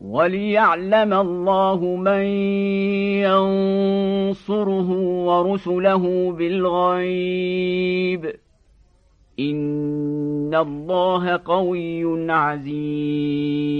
وليعلم الله من ينصره ورسله بالغيب. إن الله قوي عزيز.